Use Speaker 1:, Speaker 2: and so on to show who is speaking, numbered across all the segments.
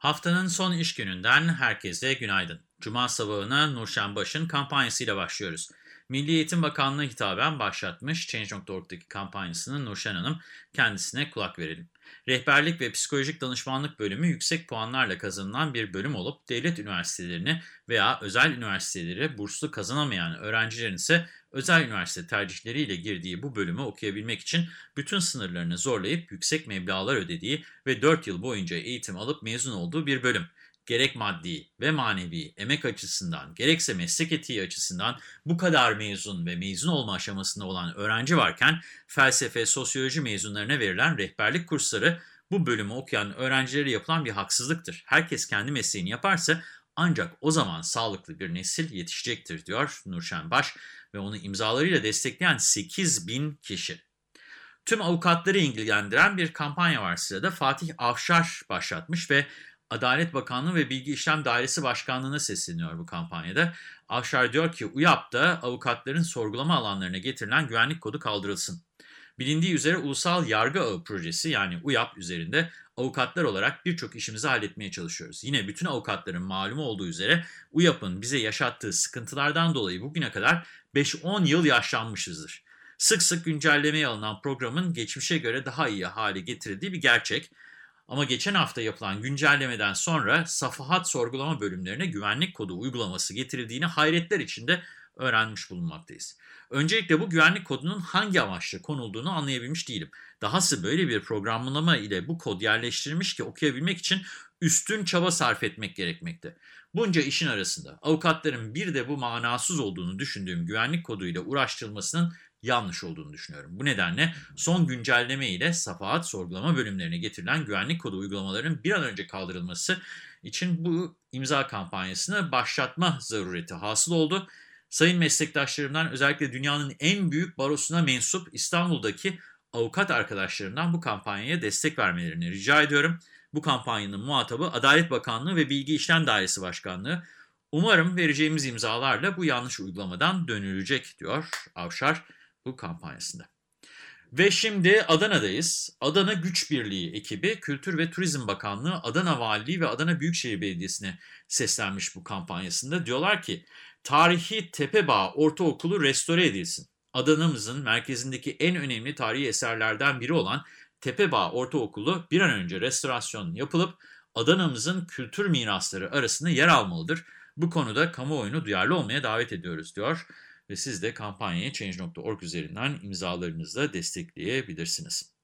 Speaker 1: Haftanın son iş gününden herkese günaydın. Cuma sabahına Nurşen Baş'ın kampanyasıyla başlıyoruz. Milli Eğitim Bakanlığı hitaben başlatmış Change.org'daki kampanyasını Nurşen Hanım kendisine kulak verelim. Rehberlik ve Psikolojik Danışmanlık bölümü yüksek puanlarla kazanılan bir bölüm olup devlet üniversitelerini veya özel üniversiteleri burslu kazanamayan öğrencilerin ise özel üniversite tercihleriyle girdiği bu bölümü okuyabilmek için bütün sınırlarını zorlayıp yüksek meblağlar ödediği ve 4 yıl boyunca eğitim alıp mezun olduğu bir bölüm. Gerek maddi ve manevi emek açısından gerekse meslek etiği açısından bu kadar mezun ve mezun olma aşamasında olan öğrenci varken felsefe, sosyoloji mezunlarına verilen rehberlik kursları bu bölümü okuyan öğrencilere yapılan bir haksızlıktır. Herkes kendi mesleğini yaparsa ancak o zaman sağlıklı bir nesil yetişecektir diyor Nurşen Baş ve onu imzalarıyla destekleyen 8 bin kişi. Tüm avukatları ilgilendiren bir kampanya var sırada. Fatih Afşar başlatmış ve Adalet Bakanlığı ve Bilgi İşlem Dairesi Başkanlığı'na sesleniyor bu kampanyada. Avşar diyor ki UYAP'ta avukatların sorgulama alanlarına getirilen güvenlik kodu kaldırılsın. Bilindiği üzere Ulusal Yargı Ağı Projesi yani UYAP üzerinde avukatlar olarak birçok işimizi halletmeye çalışıyoruz. Yine bütün avukatların malumu olduğu üzere UYAP'ın bize yaşattığı sıkıntılardan dolayı bugüne kadar 5-10 yıl yaşlanmışızdır. Sık sık güncellemeye alınan programın geçmişe göre daha iyi hale getirildiği bir gerçek. Ama geçen hafta yapılan güncellemeden sonra safahat sorgulama bölümlerine güvenlik kodu uygulaması getirildiğini hayretler içinde öğrenmiş bulunmaktayız. Öncelikle bu güvenlik kodunun hangi amaçla konulduğunu anlayabilmiş değilim. Dahası böyle bir programlama ile bu kod yerleştirilmiş ki okuyabilmek için üstün çaba sarf etmek gerekmekte. Bunca işin arasında avukatların bir de bu manasız olduğunu düşündüğüm güvenlik koduyla uğraştırılmasının yanlış olduğunu düşünüyorum. Bu nedenle son güncelleme ile safahat sorgulama bölümlerine getirilen güvenlik kodu uygulamalarının bir an önce kaldırılması için bu imza kampanyasını başlatma zarureti hasıl oldu. Sayın meslektaşlarımdan özellikle dünyanın en büyük barosuna mensup İstanbul'daki avukat arkadaşlarımdan bu kampanyaya destek vermelerini rica ediyorum. Bu kampanyanın muhatabı Adalet Bakanlığı ve Bilgi İşlem Dairesi Başkanlığı. Umarım vereceğimiz imzalarla bu yanlış uygulamadan dönülecek diyor Avşar bu kampanyasında. Ve şimdi Adana'dayız. Adana Güç Birliği ekibi Kültür ve Turizm Bakanlığı, Adana Valiliği ve Adana Büyükşehir Belediyesi'ne seslenmiş bu kampanyasında. Diyorlar ki tarihi Tepebağ Ortaokulu restore edilsin. Adana'mızın merkezindeki en önemli tarihi eserlerden biri olan Tepebağ Ortaokulu bir an önce restorasyon yapılıp Adana'mızın kültür mirasları arasında yer almalıdır. Bu konuda kamuoyunu duyarlı olmaya davet ediyoruz diyor ve siz de kampanyayı Change.org üzerinden imzalarınızla destekleyebilirsiniz.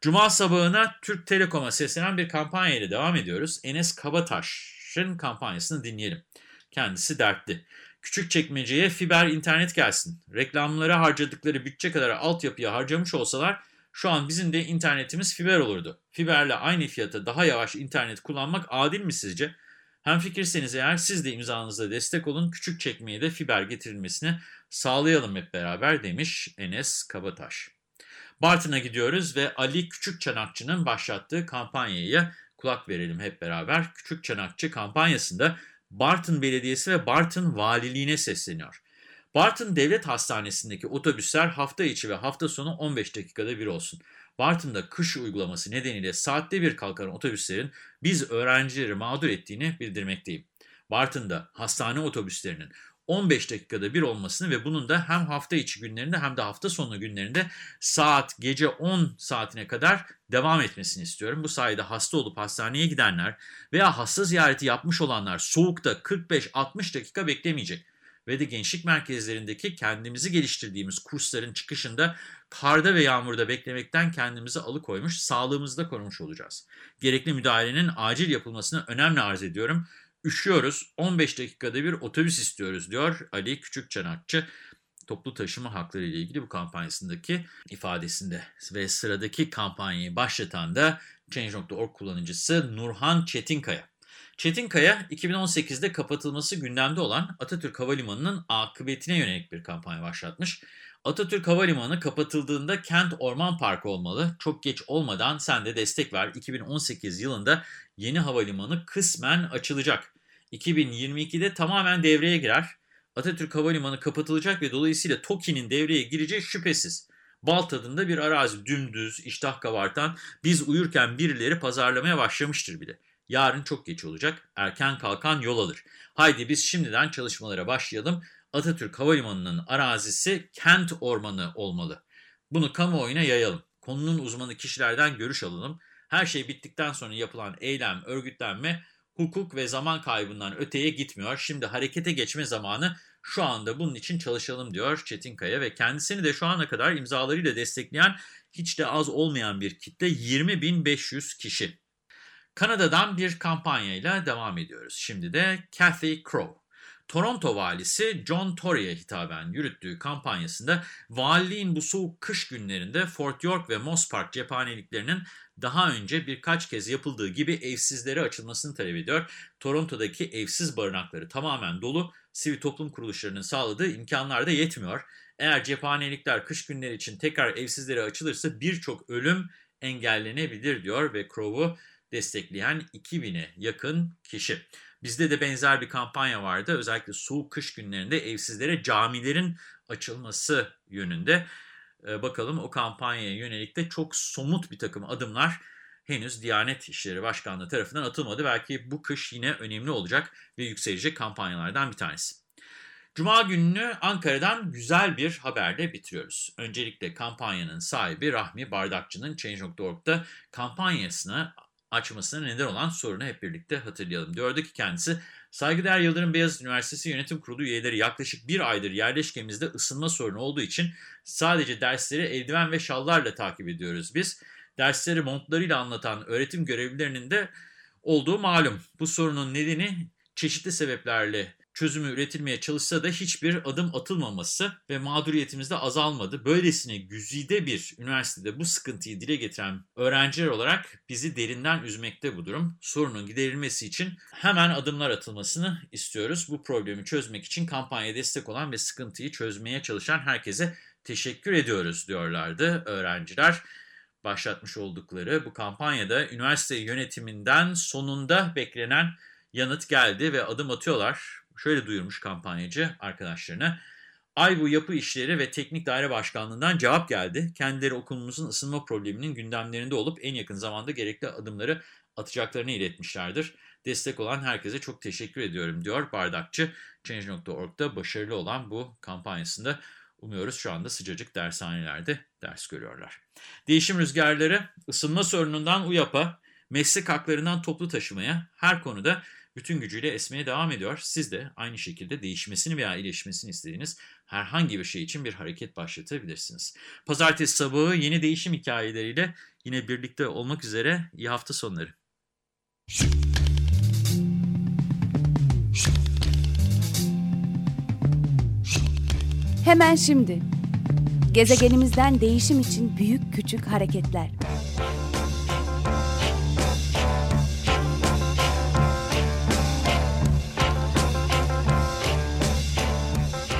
Speaker 1: Cuma sabahına Türk Telekom'a seslenen bir kampanya ile devam ediyoruz. Enes Kabataş'ın kampanyasını dinleyelim. Kendisi dertli. Küçük çekmeceye fiber internet gelsin. Reklamlara harcadıkları bütçe kadar altyapıya harcamış olsalar şu an bizim de internetimiz fiber olurdu. Fiberle aynı fiyata daha yavaş internet kullanmak adil mi sizce? Hem fikirseniz eğer siz de imzanızla destek olun, küçük çekmeye de fiber getirilmesini sağlayalım hep beraber demiş Enes Kabataş. Bartın'a gidiyoruz ve Ali Küçük Çanakçı'nın başlattığı kampanyaya kulak verelim hep beraber. Küçük Çanakçı kampanyasında Bartın Belediyesi ve Bartın Valiliğine sesleniyor. Bartın Devlet Hastanesi'ndeki otobüsler hafta içi ve hafta sonu 15 dakikada bir olsun. Bartın'da kış uygulaması nedeniyle saatte bir kalkan otobüslerin biz öğrencileri mağdur ettiğini bildirmekteyim. Bartın'da hastane otobüslerinin 15 dakikada bir olmasını ve bunun da hem hafta içi günlerinde hem de hafta sonu günlerinde saat gece 10 saatine kadar devam etmesini istiyorum. Bu sayede hasta olup hastaneye gidenler veya hasta ziyareti yapmış olanlar soğukta 45-60 dakika beklemeyecek. Ve de gençlik merkezlerindeki kendimizi geliştirdiğimiz kursların çıkışında karda ve yağmurda beklemekten kendimizi alıkoymuş, sağlığımızı da korumuş olacağız. Gerekli müdahalenin acil yapılmasını önemli arz ediyorum. Üşüyoruz, 15 dakikada bir otobüs istiyoruz diyor Ali Küçükçanakçı. toplu taşıma hakları ile ilgili bu kampanyasındaki ifadesinde. Ve sıradaki kampanyayı başlatan da Change.org kullanıcısı Nurhan Çetinkaya. Çetinkaya 2018'de kapatılması gündemde olan Atatürk Havalimanı'nın akıbetine yönelik bir kampanya başlatmış. Atatürk Havalimanı kapatıldığında kent orman parkı olmalı. Çok geç olmadan sen de destek ver. 2018 yılında yeni havalimanı kısmen açılacak. 2022'de tamamen devreye girer. Atatürk Havalimanı kapatılacak ve dolayısıyla TOKİ'nin devreye gireceği şüphesiz. Bal tadında bir arazi dümdüz, iştah kabartan, biz uyurken birileri pazarlamaya başlamıştır bile. Yarın çok geç olacak, erken kalkan yol alır. Haydi biz şimdiden çalışmalara başlayalım. Atatürk Havalimanı'nın arazisi kent ormanı olmalı. Bunu kamuoyuna yayalım. Konunun uzmanı kişilerden görüş alalım. Her şey bittikten sonra yapılan eylem, örgütlenme hukuk ve zaman kaybından öteye gitmiyor. Şimdi harekete geçme zamanı şu anda bunun için çalışalım diyor Çetinkaya ve kendisini de şu ana kadar imzalarıyla destekleyen hiç de az olmayan bir kitle 20.500 kişi. Kanada'dan bir kampanyayla devam ediyoruz. Şimdi de Cathy Crow. Toronto valisi John Tory'e hitaben yürüttüğü kampanyasında valiliğin bu soğuk kış günlerinde Fort York ve Moss Park cephaneliklerinin daha önce birkaç kez yapıldığı gibi evsizlere açılmasını talep ediyor. Toronto'daki evsiz barınakları tamamen dolu, sivil toplum kuruluşlarının sağladığı imkanlar da yetmiyor. Eğer cephanelikler kış günleri için tekrar evsizlere açılırsa birçok ölüm engellenebilir diyor ve Crow'u destekleyen 2000'e yakın kişi. Bizde de benzer bir kampanya vardı. Özellikle soğuk kış günlerinde evsizlere camilerin açılması yönünde. Ee, bakalım o kampanyaya yönelik de çok somut bir takım adımlar henüz Diyanet İşleri Başkanlığı tarafından atılmadı. Belki bu kış yine önemli olacak ve yükselecek kampanyalardan bir tanesi. Cuma gününü Ankara'dan güzel bir haberle bitiriyoruz. Öncelikle kampanyanın sahibi Rahmi Bardakçı'nın Change.org'da kampanyasına açmasına neden olan sorunu hep birlikte hatırlayalım. Diyordu ki kendisi, Saygıdeğer Yıldırım Beyazıt Üniversitesi Yönetim Kurulu üyeleri yaklaşık bir aydır yerleşkemizde ısınma sorunu olduğu için sadece dersleri eldiven ve şallarla takip ediyoruz biz. Dersleri montlarıyla anlatan öğretim görevlilerinin de olduğu malum. Bu sorunun nedeni çeşitli sebeplerle çözümü üretilmeye çalışsa da hiçbir adım atılmaması ve mağduriyetimiz de azalmadı. Böylesine güzide bir üniversitede bu sıkıntıyı dile getiren öğrenciler olarak bizi derinden üzmekte bu durum. Sorunun giderilmesi için hemen adımlar atılmasını istiyoruz. Bu problemi çözmek için kampanya destek olan ve sıkıntıyı çözmeye çalışan herkese teşekkür ediyoruz diyorlardı öğrenciler başlatmış oldukları bu kampanyada üniversite yönetiminden sonunda beklenen yanıt geldi ve adım atıyorlar şöyle duyurmuş kampanyacı arkadaşlarına. Aybu Yapı İşleri ve Teknik Daire Başkanlığı'ndan cevap geldi. Kendileri okulumuzun ısınma probleminin gündemlerinde olup en yakın zamanda gerekli adımları atacaklarını iletmişlerdir. Destek olan herkese çok teşekkür ediyorum diyor Bardakçı. Change.org'da başarılı olan bu kampanyasında umuyoruz şu anda sıcacık dershanelerde ders görüyorlar. Değişim rüzgarları ısınma sorunundan UYAP'a, meslek haklarından toplu taşımaya her konuda bütün gücüyle esmeye devam ediyor. Siz de aynı şekilde değişmesini veya iyileşmesini istediğiniz herhangi bir şey için bir hareket başlatabilirsiniz. Pazartesi sabahı yeni değişim hikayeleriyle yine birlikte olmak üzere iyi hafta sonları.
Speaker 2: Hemen şimdi. Gezegenimizden değişim için büyük küçük hareketler.